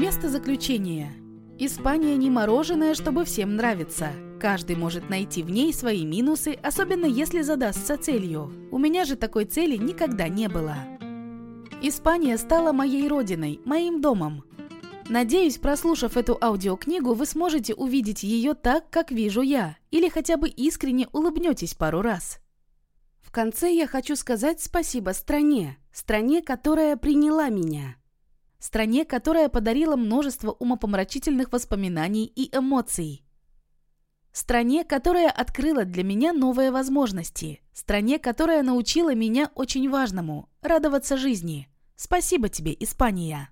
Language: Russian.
Вместо заключения. Испания не мороженое, чтобы всем нравиться. Каждый может найти в ней свои минусы, особенно если задастся целью. У меня же такой цели никогда не было. Испания стала моей родиной, моим домом. Надеюсь, прослушав эту аудиокнигу, вы сможете увидеть ее так, как вижу я, или хотя бы искренне улыбнетесь пару раз. В конце я хочу сказать спасибо стране, стране, которая приняла меня. Стране, которая подарила множество умопомрачительных воспоминаний и эмоций. Стране, которая открыла для меня новые возможности. Стране, которая научила меня очень важному – радоваться жизни. Спасибо тебе, Испания!